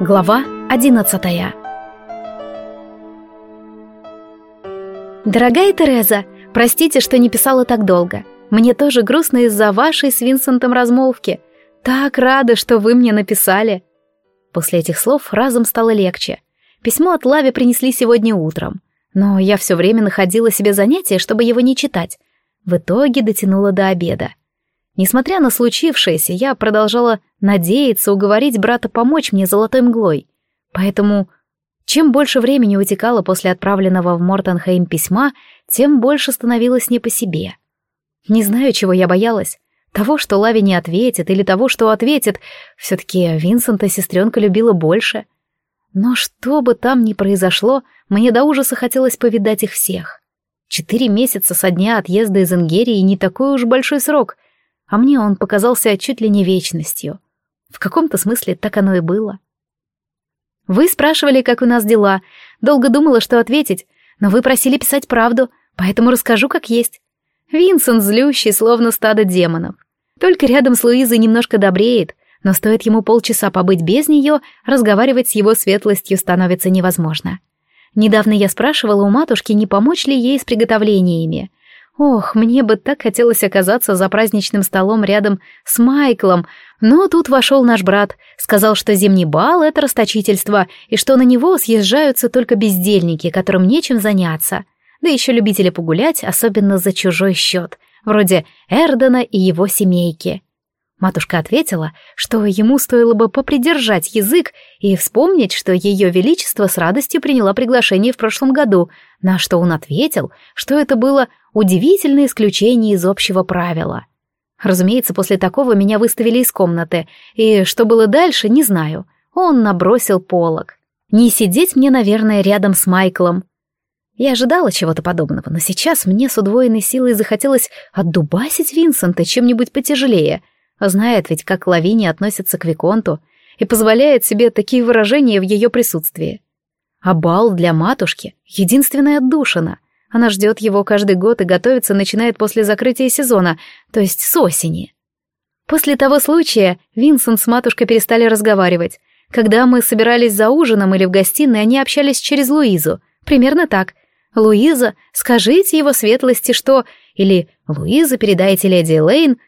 Глава одиннадцатая Дорогая Тереза, простите, что не писала так долго. Мне тоже грустно из-за вашей с Винсентом размолвки. Так рада, что вы мне написали. После этих слов разом стало легче. Письмо от Лави принесли сегодня утром. Но я все время находила себе занятие, чтобы его не читать. В итоге дотянула до обеда. Несмотря на случившееся, я продолжала надеяться уговорить брата помочь мне золотой мглой. Поэтому, чем больше времени утекало после отправленного в Мортенхейм письма, тем больше становилось не по себе. Не знаю, чего я боялась. Того, что Лави не ответит, или того, что ответит. Все-таки Винсента сестренка любила больше. Но что бы там ни произошло, мне до ужаса хотелось повидать их всех. Четыре месяца со дня отъезда из Ингерии не такой уж большой срок, а мне он показался чуть ли не вечностью. В каком-то смысле так оно и было. Вы спрашивали, как у нас дела. Долго думала, что ответить, но вы просили писать правду, поэтому расскажу, как есть. Винсент злющий, словно стадо демонов. Только рядом с Луизой немножко добреет, но стоит ему полчаса побыть без нее, разговаривать с его светлостью становится невозможно. Недавно я спрашивала у матушки, не помочь ли ей с приготовлениями. Ох, мне бы так хотелось оказаться за праздничным столом рядом с Майклом, но тут вошел наш брат, сказал, что зимний бал — это расточительство, и что на него съезжаются только бездельники, которым нечем заняться. Да еще любители погулять, особенно за чужой счет, вроде Эрдена и его семейки. Матушка ответила, что ему стоило бы попридержать язык и вспомнить, что ее величество с радостью приняла приглашение в прошлом году, на что он ответил, что это было удивительное исключение из общего правила. Разумеется, после такого меня выставили из комнаты, и что было дальше, не знаю. Он набросил полог. Не сидеть мне, наверное, рядом с Майклом. Я ожидала чего-то подобного, но сейчас мне с удвоенной силой захотелось отдубасить Винсента чем-нибудь потяжелее — Знает ведь, как Лавиния относится к Виконту и позволяет себе такие выражения в ее присутствии. А бал для матушки — единственная отдушина. Она ждет его каждый год и готовится начинает после закрытия сезона, то есть с осени. После того случая Винсент с матушкой перестали разговаривать. Когда мы собирались за ужином или в гостиной, они общались через Луизу. Примерно так. «Луиза, скажите его светлости, что...» Или «Луиза, передайте леди Лейн...»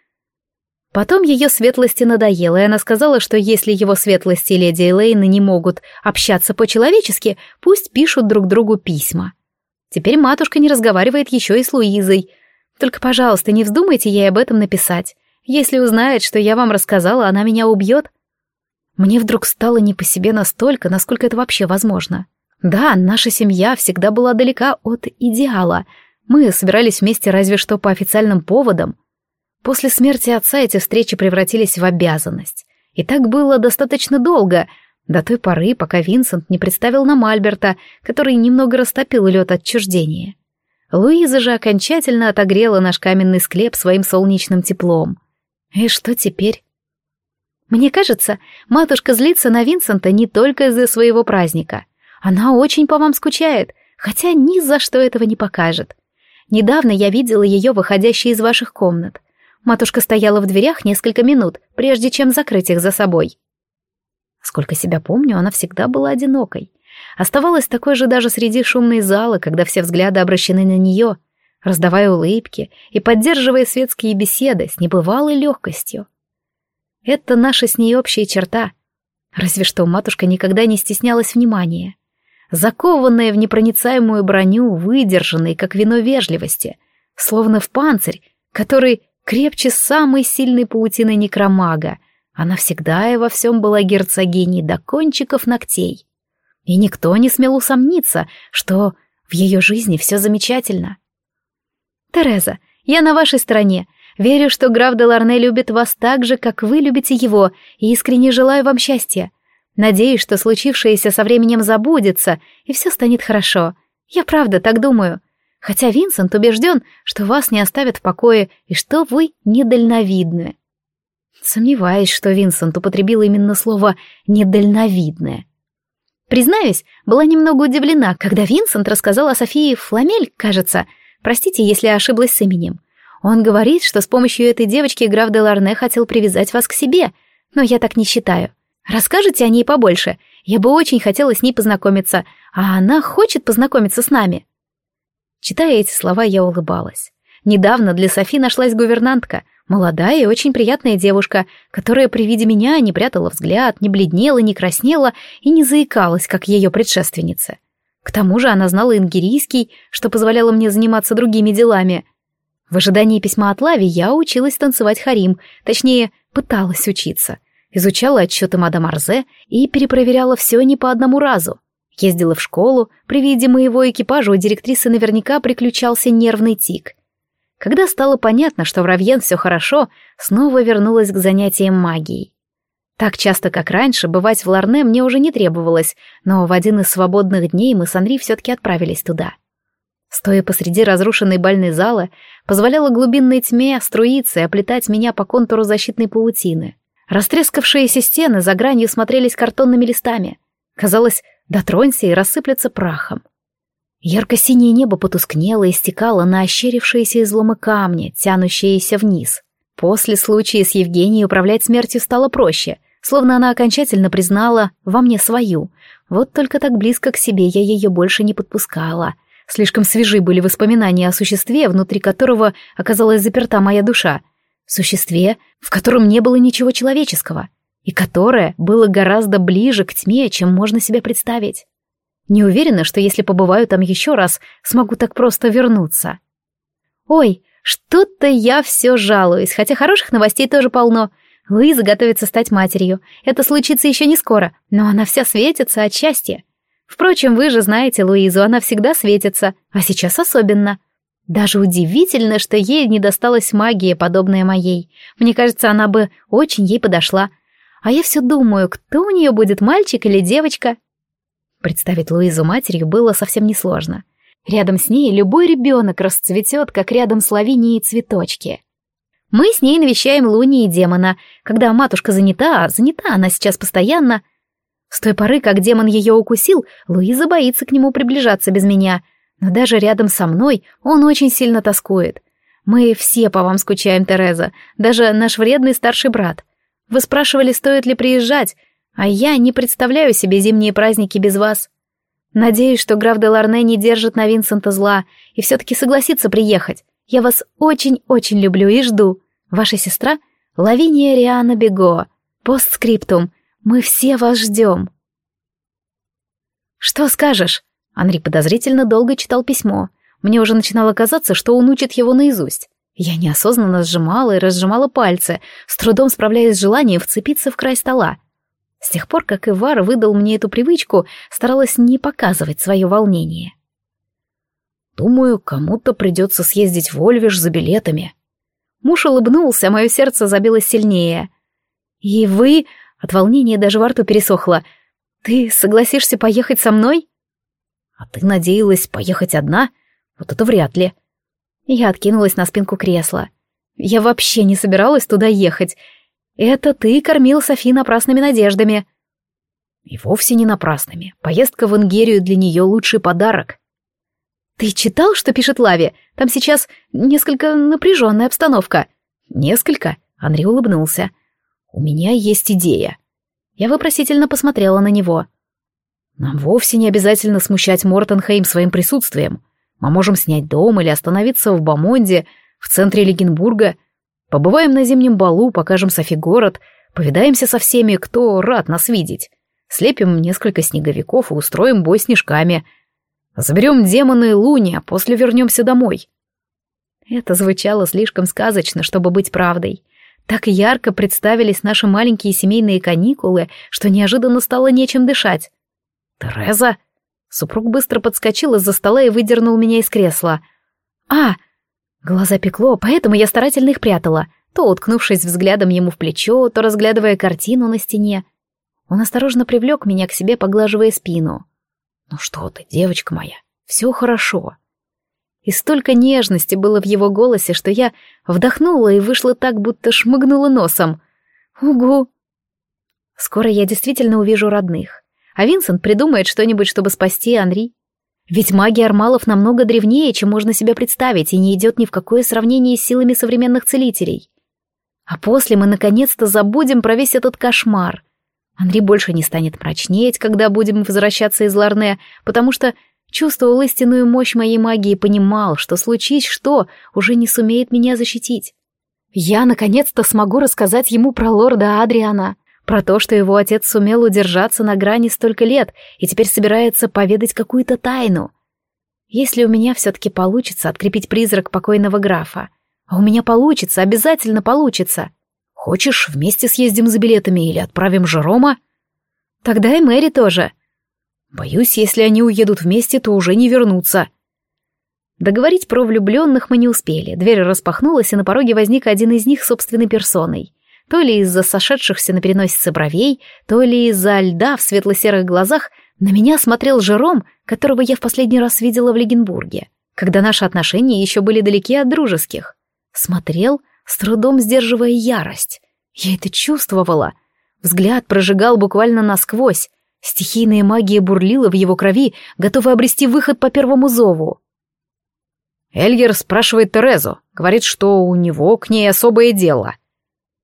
Потом ее светлости надоело, и она сказала, что если его светлости леди Элейны не могут общаться по-человечески, пусть пишут друг другу письма. Теперь матушка не разговаривает еще и с Луизой. Только, пожалуйста, не вздумайте ей об этом написать. Если узнает, что я вам рассказала, она меня убьет. Мне вдруг стало не по себе настолько, насколько это вообще возможно. Да, наша семья всегда была далека от идеала. Мы собирались вместе разве что по официальным поводам, После смерти отца эти встречи превратились в обязанность. И так было достаточно долго, до той поры, пока Винсент не представил нам Альберта, который немного растопил лед отчуждения. Луиза же окончательно отогрела наш каменный склеп своим солнечным теплом. И что теперь? Мне кажется, матушка злится на Винсента не только из-за своего праздника. Она очень по вам скучает, хотя ни за что этого не покажет. Недавно я видела ее выходящей из ваших комнат. Матушка стояла в дверях несколько минут, прежде чем закрыть их за собой. Сколько себя помню, она всегда была одинокой. Оставалась такой же даже среди шумной залы, когда все взгляды обращены на нее, раздавая улыбки и поддерживая светские беседы с небывалой легкостью. Это наша с ней общая черта. Разве что матушка никогда не стеснялась внимания. Закованная в непроницаемую броню, выдержанной, как вино вежливости, словно в панцирь, который крепче самой сильной паутины некромага. Она всегда и во всем была герцогиней до кончиков ногтей. И никто не смел усомниться, что в ее жизни все замечательно. «Тереза, я на вашей стороне. Верю, что граф де Ларне любит вас так же, как вы любите его, и искренне желаю вам счастья. Надеюсь, что случившееся со временем забудется, и все станет хорошо. Я правда так думаю хотя Винсент убежден, что вас не оставят в покое и что вы недальновидны. Сомневаюсь, что Винсент употребил именно слово «недальновидное». Признаюсь, была немного удивлена, когда Винсент рассказал о Софии Фламель, кажется. Простите, если ошиблась с именем. Он говорит, что с помощью этой девочки граф де Ларне хотел привязать вас к себе, но я так не считаю. Расскажите о ней побольше, Я бы очень хотела с ней познакомиться, а она хочет познакомиться с нами. Читая эти слова, я улыбалась. Недавно для Софи нашлась гувернантка, молодая и очень приятная девушка, которая при виде меня не прятала взгляд, не бледнела, не краснела и не заикалась, как ее предшественница. К тому же она знала ингирийский, что позволяло мне заниматься другими делами. В ожидании письма от Лави я училась танцевать харим, точнее, пыталась учиться. Изучала отчеты мадам Арзе и перепроверяла все не по одному разу. Ездила в школу, при виде моего экипажа у директрисы наверняка приключался нервный тик — когда стало понятно, что в Равьен все хорошо, снова вернулась к занятиям магией. Так часто, как раньше, бывать в Ларне мне уже не требовалось, но в один из свободных дней мы с Анри все-таки отправились туда. Стоя посреди разрушенной бальной залы, позволяла глубинной тьме струиться и оплетать меня по контуру защитной паутины. Растрескавшиеся стены за гранью смотрелись картонными листами. Казалось, дотронься и рассыплется прахом. Ярко-синее небо потускнело и стекало на ощерившиеся изломы камня, тянущиеся вниз. После случая с Евгенией управлять смертью стало проще, словно она окончательно признала во мне свою. Вот только так близко к себе я ее больше не подпускала. Слишком свежи были воспоминания о существе, внутри которого оказалась заперта моя душа. Существе, в котором не было ничего человеческого, и которое было гораздо ближе к тьме, чем можно себе представить. Не уверена, что если побываю там еще раз, смогу так просто вернуться. Ой, что-то я все жалуюсь, хотя хороших новостей тоже полно. Луиза готовится стать матерью. Это случится еще не скоро, но она вся светится от счастья. Впрочем, вы же знаете Луизу, она всегда светится, а сейчас особенно. Даже удивительно, что ей не досталась магия, подобная моей. Мне кажется, она бы очень ей подошла. А я все думаю, кто у нее будет, мальчик или девочка? Представить Луизу матерью было совсем несложно. Рядом с ней любой ребенок расцветет, как рядом с лавинией цветочки. Мы с ней навещаем Луни и демона. Когда матушка занята, а занята она сейчас постоянно. С той поры, как демон ее укусил, Луиза боится к нему приближаться без меня. Но даже рядом со мной он очень сильно тоскует. Мы все по вам скучаем, Тереза, даже наш вредный старший брат. Вы спрашивали, стоит ли приезжать, а я не представляю себе зимние праздники без вас. Надеюсь, что граф де Ларне не держит на Винсента зла и все-таки согласится приехать. Я вас очень-очень люблю и жду. Ваша сестра Лавиния Риана Бего. Постскриптум. Мы все вас ждем. Что скажешь? Анри подозрительно долго читал письмо. Мне уже начинало казаться, что он учит его наизусть. Я неосознанно сжимала и разжимала пальцы, с трудом справляясь с желанием вцепиться в край стола. С тех пор, как Ивар выдал мне эту привычку, старалась не показывать свое волнение. «Думаю, кому-то придется съездить в Ольвиш за билетами». Муж улыбнулся, мое сердце забилось сильнее. «И вы...» — от волнения даже во рту пересохло. «Ты согласишься поехать со мной?» «А ты надеялась поехать одна? Вот это вряд ли». Я откинулась на спинку кресла. Я вообще не собиралась туда ехать. Это ты кормил Софи напрасными надеждами. И вовсе не напрасными. Поездка в Ингерию для нее лучший подарок. Ты читал, что пишет Лави? Там сейчас несколько напряженная обстановка. Несколько? Андрей улыбнулся. У меня есть идея. Я вопросительно посмотрела на него. Нам вовсе не обязательно смущать Мортенхейм своим присутствием. Мы можем снять дом или остановиться в Бамонде, в центре Легенбурга — Побываем на зимнем балу, покажем Софи город, повидаемся со всеми, кто рад нас видеть. Слепим несколько снеговиков и устроим бой снежками. Заберем демона и Луни, а после вернемся домой. Это звучало слишком сказочно, чтобы быть правдой. Так ярко представились наши маленькие семейные каникулы, что неожиданно стало нечем дышать. «Тереза!» Супруг быстро подскочил из-за стола и выдернул меня из кресла. «А!» Глаза пекло, поэтому я старательно их прятала, то уткнувшись взглядом ему в плечо, то разглядывая картину на стене. Он осторожно привлек меня к себе, поглаживая спину. «Ну что ты, девочка моя, все хорошо». И столько нежности было в его голосе, что я вдохнула и вышла так, будто шмыгнула носом. «Угу!» Скоро я действительно увижу родных, а Винсент придумает что-нибудь, чтобы спасти Анри. Ведь магия армалов намного древнее, чем можно себе представить, и не идет ни в какое сравнение с силами современных целителей. А после мы наконец-то забудем про весь этот кошмар. Анри больше не станет мрачнеть, когда будем возвращаться из Ларне, потому что чувствовал истинную мощь моей магии и понимал, что случись что, уже не сумеет меня защитить. Я наконец-то смогу рассказать ему про лорда Адриана, про то, что его отец сумел удержаться на грани столько лет и теперь собирается поведать какую-то тайну. Если у меня все-таки получится открепить призрак покойного графа, а у меня получится, обязательно получится. Хочешь, вместе съездим за билетами или отправим Жерома? Тогда и Мэри тоже. Боюсь, если они уедут вместе, то уже не вернутся. Договорить про влюбленных мы не успели. Дверь распахнулась, и на пороге возник один из них собственной персоной. То ли из-за сошедшихся на переносице бровей, то ли из-за льда в светло-серых глазах на меня смотрел Жером, которого я в последний раз видела в Легенбурге, когда наши отношения еще были далеки от дружеских. Смотрел, с трудом сдерживая ярость. Я это чувствовала. Взгляд прожигал буквально насквозь. Стихийная магия бурлила в его крови, готовая обрести выход по первому зову. Эльгер спрашивает Терезу, говорит, что у него к ней особое дело.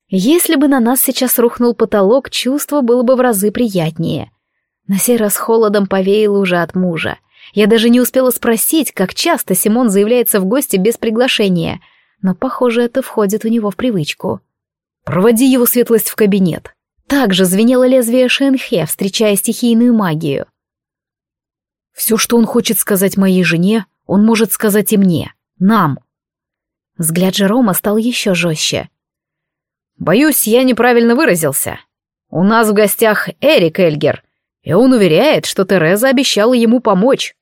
Если бы на нас сейчас рухнул потолок, чувство было бы в разы приятнее. На сей раз холодом повеяло уже от мужа. Я даже не успела спросить, как часто Симон заявляется в гости без приглашения, но, похоже, это входит у него в привычку. «Проводи его светлость в кабинет». Также звенело лезвие Шенхе, встречая стихийную магию. «Все, что он хочет сказать моей жене, он может сказать и мне, нам. Взгляд Жерома стал еще жестче. Боюсь, я неправильно выразился. У нас в гостях Эрик Эльгер, и он уверяет, что Тереза обещала ему помочь.